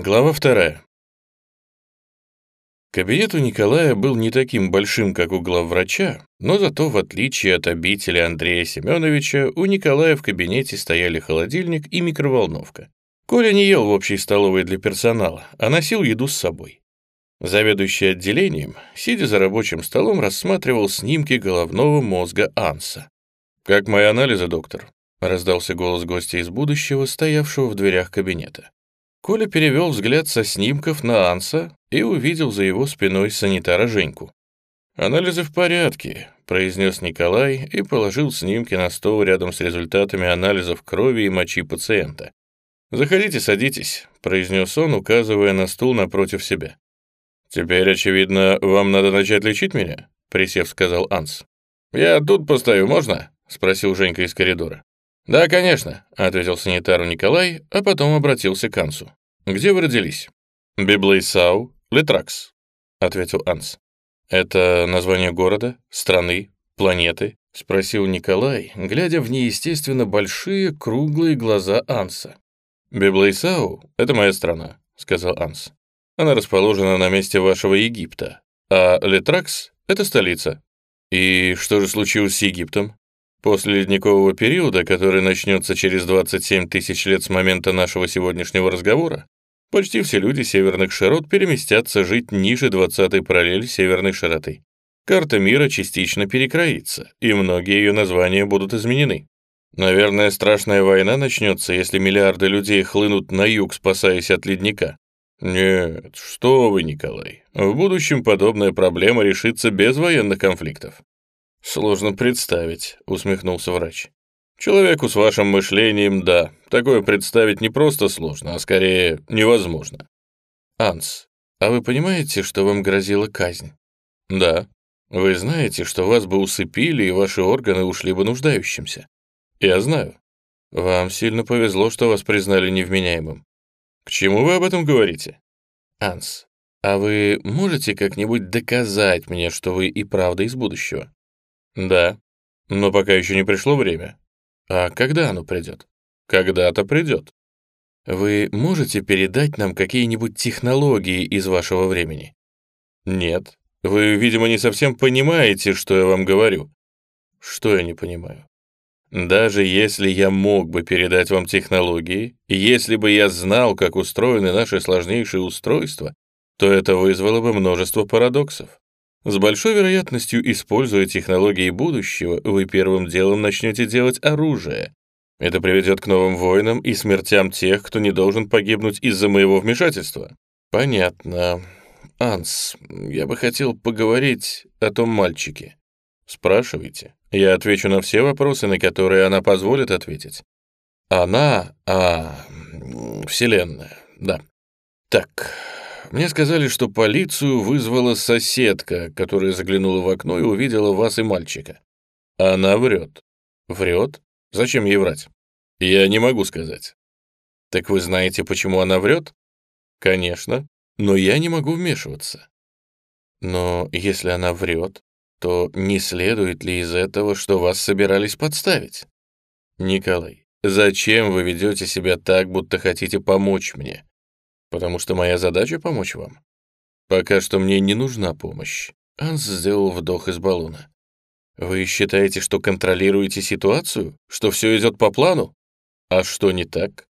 Глава вторая. Кабинет у Николая был не таким большим, как у главврача, но зато, в отличие от обители Андрея Семеновича, у Николая в кабинете стояли холодильник и микроволновка. Коля не ел в общей столовой для персонала, а носил еду с собой. Заведующий отделением, сидя за рабочим столом, рассматривал снимки головного мозга Анса. «Как мои анализы, доктор?» — раздался голос гостя из будущего, стоявшего в дверях кабинета. Коля перевел взгляд со снимков на Анса и увидел за его спиной санитара Женьку. «Анализы в порядке», — произнес Николай и положил снимки на стол рядом с результатами анализов крови и мочи пациента. «Заходите, садитесь», — произнес он, указывая на стул напротив себя. «Теперь, очевидно, вам надо начать лечить меня?» — присев, сказал Анс. «Я тут постою, можно?» — спросил Женька из коридора. «Да, конечно», — ответил санитару Николай, а потом обратился к Ансу. «Где вы родились?» «Библейсау, Литракс», — ответил Анс. «Это название города, страны, планеты?» — спросил Николай, глядя в неестественно большие круглые глаза Анса. «Библейсау — это моя страна», — сказал Анс. «Она расположена на месте вашего Египта, а Литракс — это столица». «И что же случилось с Египтом?» После ледникового периода, который начнется через 27 тысяч лет с момента нашего сегодняшнего разговора, почти все люди северных широт переместятся жить ниже 20-й параллели северной широты. Карта мира частично перекроится, и многие ее названия будут изменены. Наверное, страшная война начнется, если миллиарды людей хлынут на юг, спасаясь от ледника. Нет, что вы, Николай. В будущем подобная проблема решится без военных конфликтов. «Сложно представить», — усмехнулся врач. «Человеку с вашим мышлением, да, такое представить не просто сложно, а скорее невозможно». «Анс, а вы понимаете, что вам грозила казнь?» «Да. Вы знаете, что вас бы усыпили, и ваши органы ушли бы нуждающимся?» «Я знаю. Вам сильно повезло, что вас признали невменяемым». «К чему вы об этом говорите?» «Анс, а вы можете как-нибудь доказать мне, что вы и правда из будущего?» Да, но пока еще не пришло время. А когда оно придет? Когда-то придет. Вы можете передать нам какие-нибудь технологии из вашего времени? Нет. Вы, видимо, не совсем понимаете, что я вам говорю. Что я не понимаю? Даже если я мог бы передать вам технологии, если бы я знал, как устроены наши сложнейшие устройства, то это вызвало бы множество парадоксов. С большой вероятностью, используя технологии будущего, вы первым делом начнете делать оружие. Это приведет к новым войнам и смертям тех, кто не должен погибнуть из-за моего вмешательства. Понятно. Анс, я бы хотел поговорить о том мальчике. Спрашивайте. Я отвечу на все вопросы, на которые она позволит ответить. Она, а, Вселенная, да. Так, мне сказали, что полицию вызвала соседка, которая заглянула в окно и увидела вас и мальчика. Она врет. Врет? Зачем ей врать? Я не могу сказать. Так вы знаете, почему она врет? Конечно, но я не могу вмешиваться. Но если она врет, то не следует ли из этого, что вас собирались подставить? Николай, зачем вы ведете себя так, будто хотите помочь мне? потому что моя задача — помочь вам. Пока что мне не нужна помощь. Анс сделал вдох из баллона. Вы считаете, что контролируете ситуацию? Что все идет по плану? А что не так?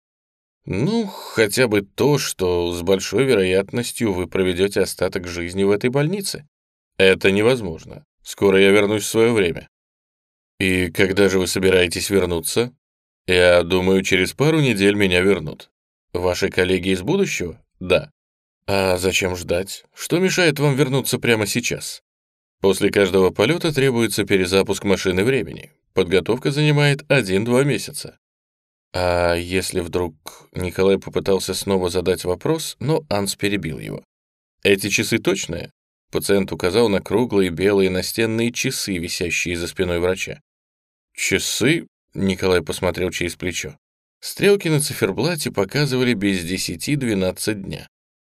Ну, хотя бы то, что с большой вероятностью вы проведете остаток жизни в этой больнице. Это невозможно. Скоро я вернусь в свое время. И когда же вы собираетесь вернуться? Я думаю, через пару недель меня вернут. Ваши коллеги из будущего? Да. А зачем ждать? Что мешает вам вернуться прямо сейчас? После каждого полета требуется перезапуск машины времени. Подготовка занимает 1-2 месяца. А если вдруг Николай попытался снова задать вопрос, но Анс перебил его. Эти часы точные? Пациент указал на круглые белые настенные часы, висящие за спиной врача. «Часы?» — Николай посмотрел через плечо. Стрелки на циферблате показывали без десяти двенадцать дня.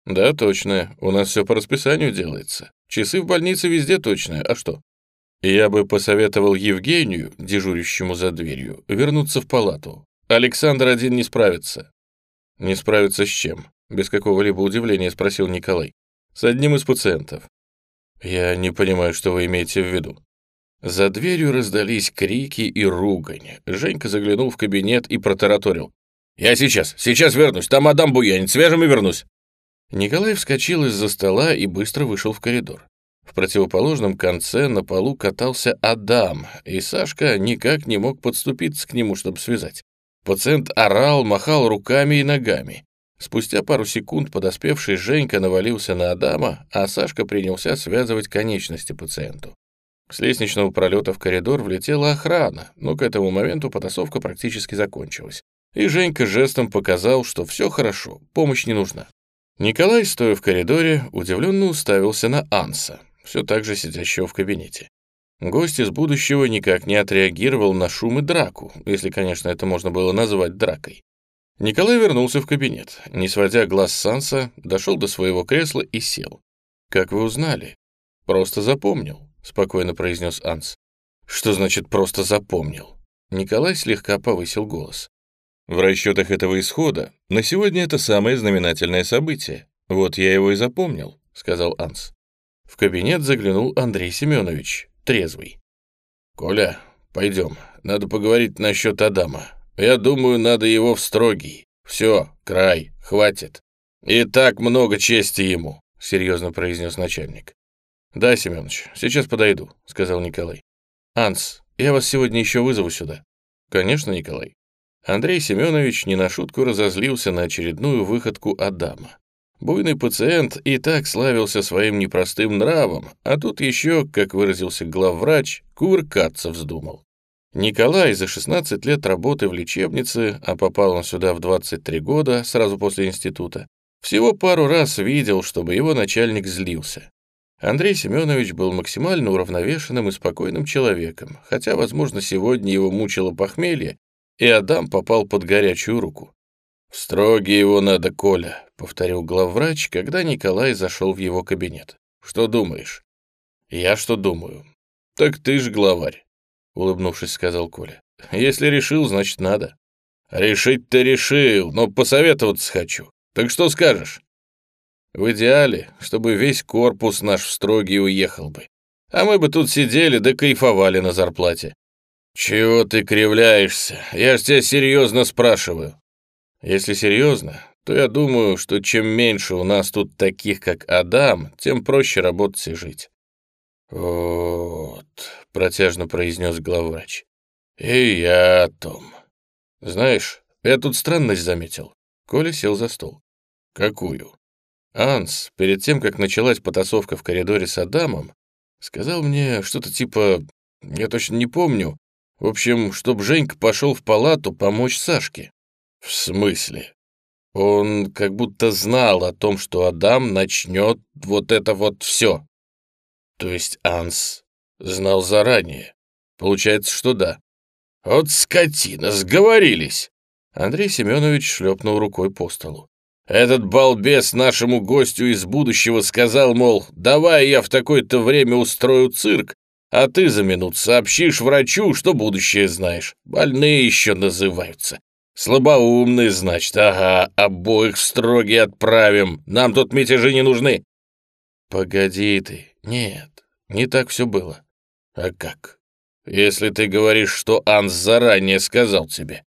Да, точно, у нас все по расписанию делается. Часы в больнице везде точные, а что? Я бы посоветовал Евгению, дежурящему за дверью, вернуться в палату. Александр один не справится. Не справится с чем? Без какого-либо удивления спросил Николай. С одним из пациентов. Я не понимаю, что вы имеете в виду. За дверью раздались крики и ругань. Женька заглянул в кабинет и протараторил. «Я сейчас, сейчас вернусь, там Адам буянит, свежим и вернусь». Николай вскочил из-за стола и быстро вышел в коридор. В противоположном конце на полу катался Адам, и Сашка никак не мог подступиться к нему, чтобы связать. Пациент орал, махал руками и ногами. Спустя пару секунд подоспевший Женька навалился на Адама, а Сашка принялся связывать конечности пациенту. С лестничного пролета в коридор влетела охрана, но к этому моменту потасовка практически закончилась. И Женька жестом показал, что все хорошо, помощь не нужна. Николай, стоя в коридоре, удивленно уставился на Анса, все так же сидящего в кабинете. Гость из будущего никак не отреагировал на шум и драку, если, конечно, это можно было назвать дракой. Николай вернулся в кабинет, не сводя глаз с Анса, дошел до своего кресла и сел. «Как вы узнали?» «Просто запомнил. — спокойно произнес Анс. «Что значит «просто запомнил»?» Николай слегка повысил голос. «В расчетах этого исхода на сегодня это самое знаменательное событие. Вот я его и запомнил», — сказал Анс. В кабинет заглянул Андрей Семенович, трезвый. «Коля, пойдем, надо поговорить насчет Адама. Я думаю, надо его в строгий. Все, край, хватит. И так много чести ему», — серьезно произнес начальник. «Да, Семенович, сейчас подойду», — сказал Николай. «Анс, я вас сегодня еще вызову сюда». «Конечно, Николай». Андрей Семенович не на шутку разозлился на очередную выходку Адама. Буйный пациент и так славился своим непростым нравом, а тут еще, как выразился главврач, кувыркаться вздумал. Николай за 16 лет работы в лечебнице, а попал он сюда в 23 года, сразу после института, всего пару раз видел, чтобы его начальник злился. Андрей Семенович был максимально уравновешенным и спокойным человеком, хотя, возможно, сегодня его мучило похмелье, и Адам попал под горячую руку. «В строгий его надо, Коля», — повторил главврач, когда Николай зашел в его кабинет. «Что думаешь?» «Я что думаю?» «Так ты ж главарь», — улыбнувшись, сказал Коля. «Если решил, значит, надо». «Решить-то решил, но посоветоваться хочу. Так что скажешь?» В идеале, чтобы весь корпус наш в строгий уехал бы. А мы бы тут сидели да кайфовали на зарплате. Чего ты кривляешься? Я ж тебя серьезно спрашиваю. Если серьезно, то я думаю, что чем меньше у нас тут таких, как Адам, тем проще работать и жить. «Вот», — протяжно произнес главврач. «И я о том. Знаешь, я тут странность заметил». Коля сел за стол. «Какую?» Анс, перед тем, как началась потасовка в коридоре с Адамом, сказал мне что-то типа, я точно не помню, в общем, чтоб Женька пошел в палату помочь Сашке. В смысле? Он как будто знал о том, что Адам начнет вот это вот все. То есть Анс знал заранее. Получается, что да. Вот скотина, сговорились. Андрей Семенович шлепнул рукой по столу. Этот балбес нашему гостю из будущего сказал, мол, давай я в такое-то время устрою цирк, а ты за минут сообщишь врачу, что будущее знаешь. Больные еще называются. Слабоумные, значит, ага, обоих в строги отправим. Нам тут мятежи не нужны. Погоди ты, нет, не так все было. А как? Если ты говоришь, что Анс заранее сказал тебе.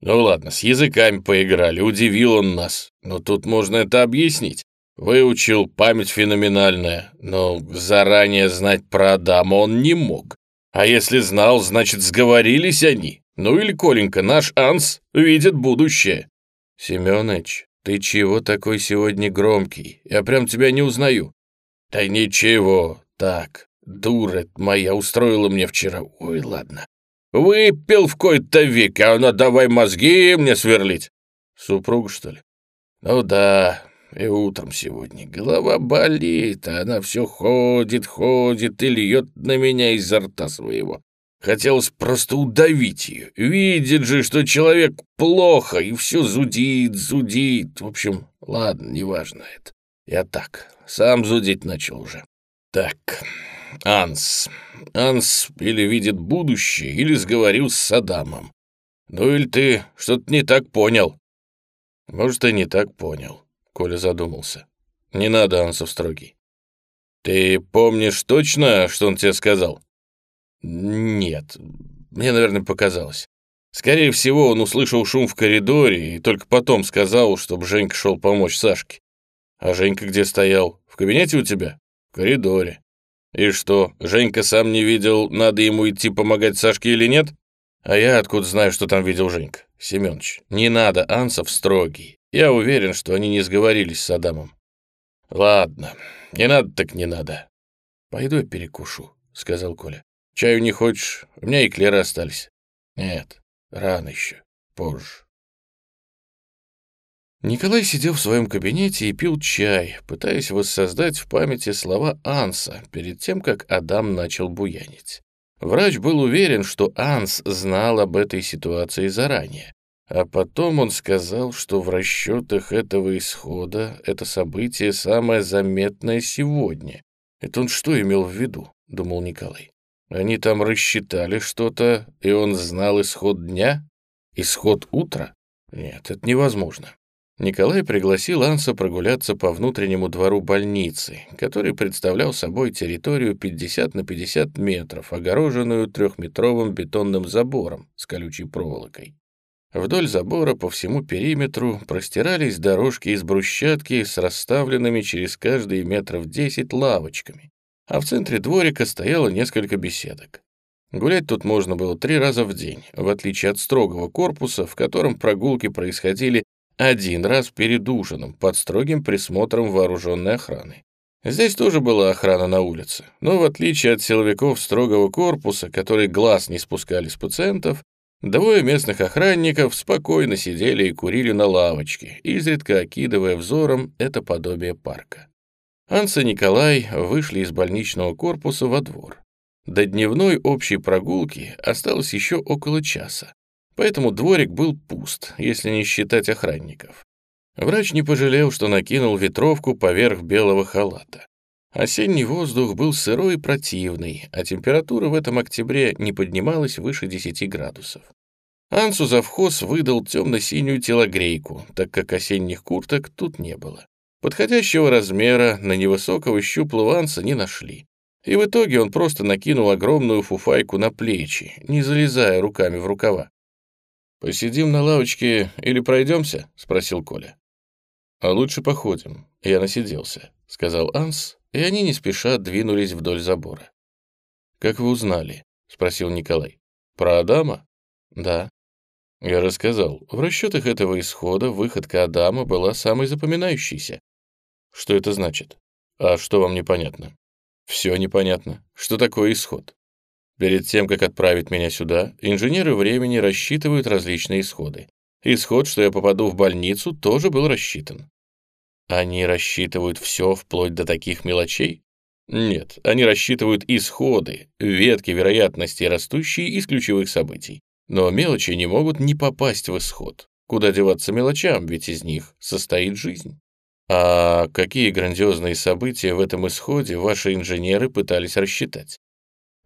Ну ладно, с языками поиграли, удивил он нас. Но тут можно это объяснить. Выучил, память феноменальная, но заранее знать про Адама он не мог. А если знал, значит, сговорились они. Ну или, Коленька, наш Анс видит будущее. Семёныч, ты чего такой сегодня громкий? Я прям тебя не узнаю. Да ничего, так, дура моя устроила мне вчера. Ой, ладно. Выпил в кои-то веке, а она давай мозги мне сверлить. Супруг, что ли? Ну да, и утром сегодня. Голова болит, а она все ходит, ходит и льет на меня изо рта своего. Хотелось просто удавить ее. Видит же, что человек плохо, и все зудит, зудит. В общем, ладно, неважно это. Я так, сам зудить начал уже. Так, Анс. Анс или видит будущее, или сговорил с Саддамом. Ну или ты что-то не так понял. Может, и не так понял. Коля задумался. «Не надо, Ансов строгий». «Ты помнишь точно, что он тебе сказал?» «Нет, мне, наверное, показалось. Скорее всего, он услышал шум в коридоре и только потом сказал, чтобы Женька шел помочь Сашке. А Женька где стоял? В кабинете у тебя? В коридоре. И что, Женька сам не видел, надо ему идти помогать Сашке или нет? А я откуда знаю, что там видел Женька? Семёныч, не надо, Ансов строгий. Я уверен, что они не сговорились с Адамом. Ладно, не надо так не надо. Пойду я перекушу, сказал Коля. Чаю не хочешь? У меня и клеры остались. Нет, Рано еще, позже. Николай сидел в своем кабинете и пил чай, пытаясь воссоздать в памяти слова Анса перед тем, как Адам начал буянить. Врач был уверен, что Анс знал об этой ситуации заранее. А потом он сказал, что в расчетах этого исхода это событие самое заметное сегодня. Это он что имел в виду, думал Николай. Они там рассчитали что-то, и он знал исход дня? Исход утра? Нет, это невозможно. Николай пригласил Анса прогуляться по внутреннему двору больницы, который представлял собой территорию 50 на 50 метров, огороженную трехметровым бетонным забором с колючей проволокой. Вдоль забора по всему периметру простирались дорожки из брусчатки с расставленными через каждые метров 10 лавочками, а в центре дворика стояло несколько беседок. Гулять тут можно было три раза в день, в отличие от строгого корпуса, в котором прогулки происходили один раз перед ужином под строгим присмотром вооруженной охраны. Здесь тоже была охрана на улице, но в отличие от силовиков строгого корпуса, которые глаз не спускали с пациентов, двое местных охранников спокойно сидели и курили на лавочке, изредка окидывая взором это подобие парка. Анса и Николай вышли из больничного корпуса во двор. До дневной общей прогулки осталось еще около часа, поэтому дворик был пуст, если не считать охранников. Врач не пожалел, что накинул ветровку поверх белого халата. Осенний воздух был сырой и противный, а температура в этом октябре не поднималась выше 10 градусов. Ансу завхоз выдал темно-синюю телогрейку, так как осенних курток тут не было. Подходящего размера на невысокого щуплого анса не нашли. И в итоге он просто накинул огромную фуфайку на плечи, не залезая руками в рукава. «Посидим на лавочке или пройдемся?» — спросил Коля. «А лучше походим. Я насиделся», — сказал Анс, и они не спеша двинулись вдоль забора. «Как вы узнали?» — спросил Николай. «Про Адама?» «Да». Я рассказал, в расчетах этого исхода выходка Адама была самой запоминающейся. Что это значит? А что вам непонятно? Все непонятно. Что такое исход? Перед тем, как отправить меня сюда, инженеры времени рассчитывают различные исходы. Исход, что я попаду в больницу, тоже был рассчитан. Они рассчитывают все вплоть до таких мелочей? Нет, они рассчитывают исходы, ветки вероятности, растущие из ключевых событий. Но мелочи не могут не попасть в исход. Куда деваться мелочам, ведь из них состоит жизнь. А какие грандиозные события в этом исходе ваши инженеры пытались рассчитать?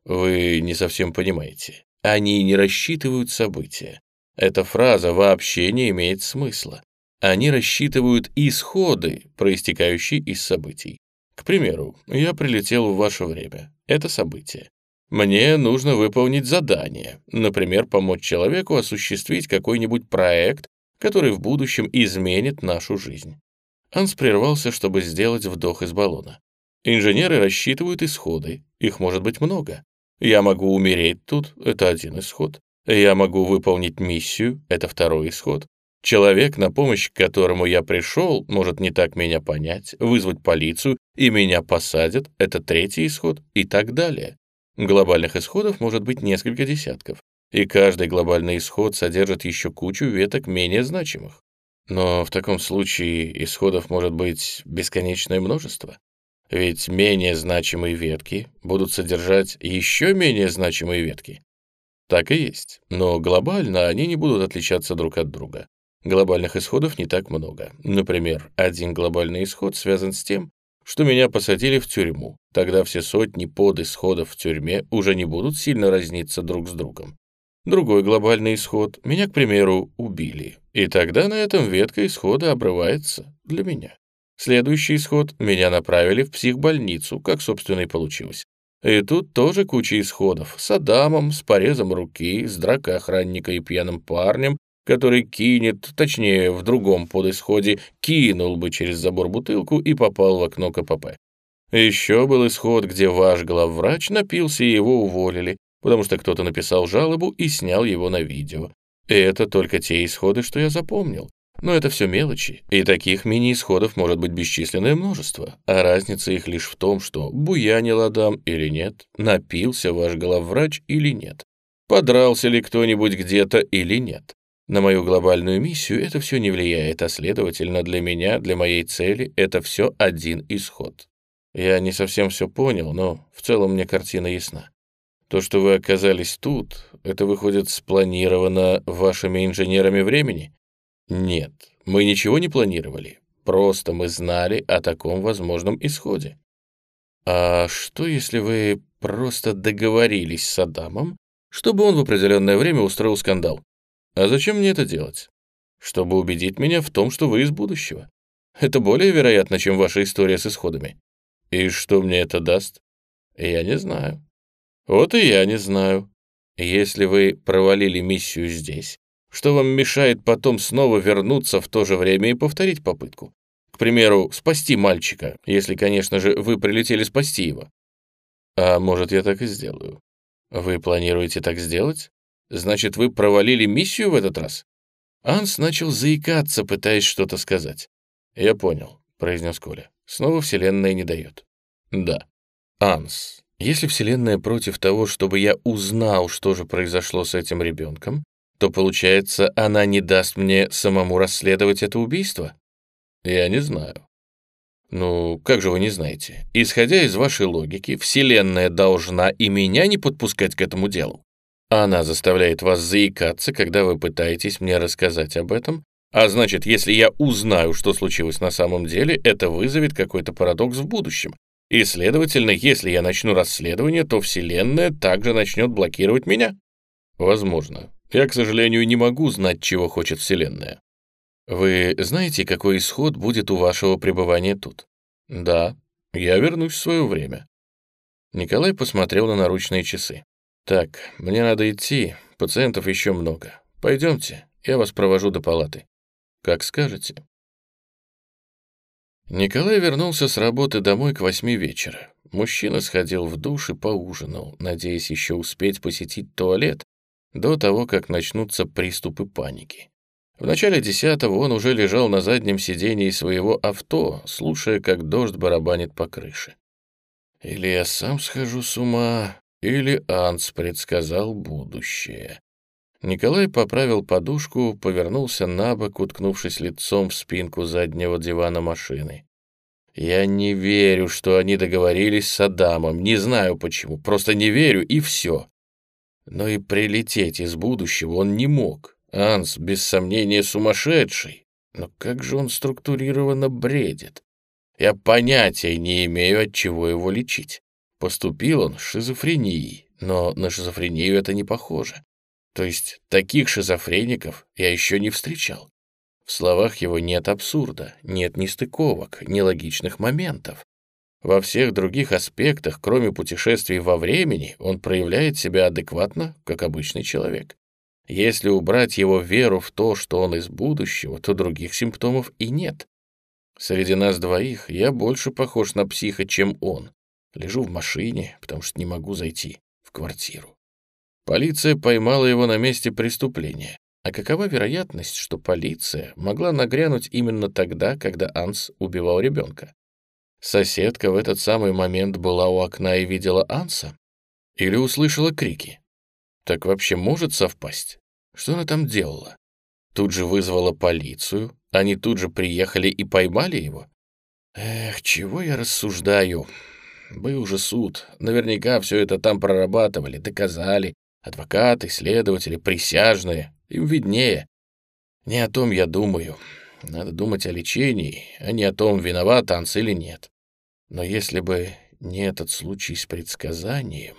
Вы не совсем понимаете. Они не рассчитывают события. Эта фраза вообще не имеет смысла. Они рассчитывают исходы, проистекающие из событий. К примеру, я прилетел в ваше время. Это событие. Мне нужно выполнить задание, например, помочь человеку осуществить какой-нибудь проект, который в будущем изменит нашу жизнь. Анс прервался, чтобы сделать вдох из баллона. Инженеры рассчитывают исходы, их может быть много. Я могу умереть тут, это один исход. Я могу выполнить миссию, это второй исход. Человек, на помощь к которому я пришел, может не так меня понять, вызвать полицию, и меня посадят, это третий исход, и так далее. Глобальных исходов может быть несколько десятков, и каждый глобальный исход содержит еще кучу веток менее значимых. Но в таком случае исходов может быть бесконечное множество. Ведь менее значимые ветки будут содержать еще менее значимые ветки. Так и есть, но глобально они не будут отличаться друг от друга. Глобальных исходов не так много. Например, один глобальный исход связан с тем, что меня посадили в тюрьму. Тогда все сотни подисходов в тюрьме уже не будут сильно разниться друг с другом. Другой глобальный исход. Меня, к примеру, убили. И тогда на этом ветка исхода обрывается. для меня. Следующий исход — меня направили в психбольницу, как, собственно, и получилось. И тут тоже куча исходов. С Адамом, с порезом руки, с дракой охранника и пьяным парнем, который кинет, точнее, в другом подисходе, кинул бы через забор бутылку и попал в окно КПП. Еще был исход, где ваш главврач напился и его уволили, потому что кто-то написал жалобу и снял его на видео. И это только те исходы, что я запомнил. Но это все мелочи, и таких мини-исходов может быть бесчисленное множество, а разница их лишь в том, что буянил Адам или нет, напился ваш главврач или нет, подрался ли кто-нибудь где-то или нет. На мою глобальную миссию это все не влияет, а следовательно для меня, для моей цели, это все один исход. Я не совсем все понял, но в целом мне картина ясна. То, что вы оказались тут, это выходит спланировано вашими инженерами времени? Нет, мы ничего не планировали. Просто мы знали о таком возможном исходе. А что, если вы просто договорились с Адамом, чтобы он в определенное время устроил скандал? А зачем мне это делать? Чтобы убедить меня в том, что вы из будущего. Это более вероятно, чем ваша история с исходами. И что мне это даст? Я не знаю. Вот и я не знаю. Если вы провалили миссию здесь, что вам мешает потом снова вернуться в то же время и повторить попытку? К примеру, спасти мальчика, если, конечно же, вы прилетели спасти его. А может, я так и сделаю. Вы планируете так сделать? Значит, вы провалили миссию в этот раз? Анс начал заикаться, пытаясь что-то сказать. «Я понял», — произнес Коля. «Снова Вселенная не дает». «Да». «Анс, если Вселенная против того, чтобы я узнал, что же произошло с этим ребенком, то, получается, она не даст мне самому расследовать это убийство? Я не знаю. Ну, как же вы не знаете? Исходя из вашей логики, Вселенная должна и меня не подпускать к этому делу. Она заставляет вас заикаться, когда вы пытаетесь мне рассказать об этом, а значит, если я узнаю, что случилось на самом деле, это вызовет какой-то парадокс в будущем, и, следовательно, если я начну расследование, то Вселенная также начнет блокировать меня. Возможно. Я, к сожалению, не могу знать, чего хочет Вселенная. Вы знаете, какой исход будет у вашего пребывания тут? Да, я вернусь в свое время. Николай посмотрел на наручные часы. Так, мне надо идти, пациентов еще много. Пойдемте, я вас провожу до палаты. Как скажете. Николай вернулся с работы домой к восьми вечера. Мужчина сходил в душ и поужинал, надеясь еще успеть посетить туалет до того, как начнутся приступы паники. В начале десятого он уже лежал на заднем сидении своего авто, слушая, как дождь барабанит по крыше. Или я сам схожу с ума, или Анс предсказал будущее. Николай поправил подушку, повернулся на бок, уткнувшись лицом в спинку заднего дивана машины. «Я не верю, что они договорились с Адамом. Не знаю почему, просто не верю, и все». Но и прилететь из будущего он не мог. Анс, без сомнения, сумасшедший. Но как же он структурированно бредит? Я понятия не имею, от чего его лечить. Поступил он с шизофренией, но на шизофрению это не похоже. То есть таких шизофреников я еще не встречал. В словах его нет абсурда, нет нестыковок, нелогичных моментов. Во всех других аспектах, кроме путешествий во времени, он проявляет себя адекватно, как обычный человек. Если убрать его веру в то, что он из будущего, то других симптомов и нет. Среди нас двоих я больше похож на психа, чем он. Лежу в машине, потому что не могу зайти в квартиру. Полиция поймала его на месте преступления. А какова вероятность, что полиция могла нагрянуть именно тогда, когда Анс убивал ребенка? Соседка в этот самый момент была у окна и видела Анса? Или услышала крики? Так вообще может совпасть? Что она там делала? Тут же вызвала полицию, они тут же приехали и поймали его? Эх, чего я рассуждаю? Был же суд, наверняка все это там прорабатывали, доказали, Адвокаты, следователи, присяжные, им виднее. Не о том я думаю. Надо думать о лечении, а не о том, виноват Анс или нет. Но если бы не этот случай с предсказанием...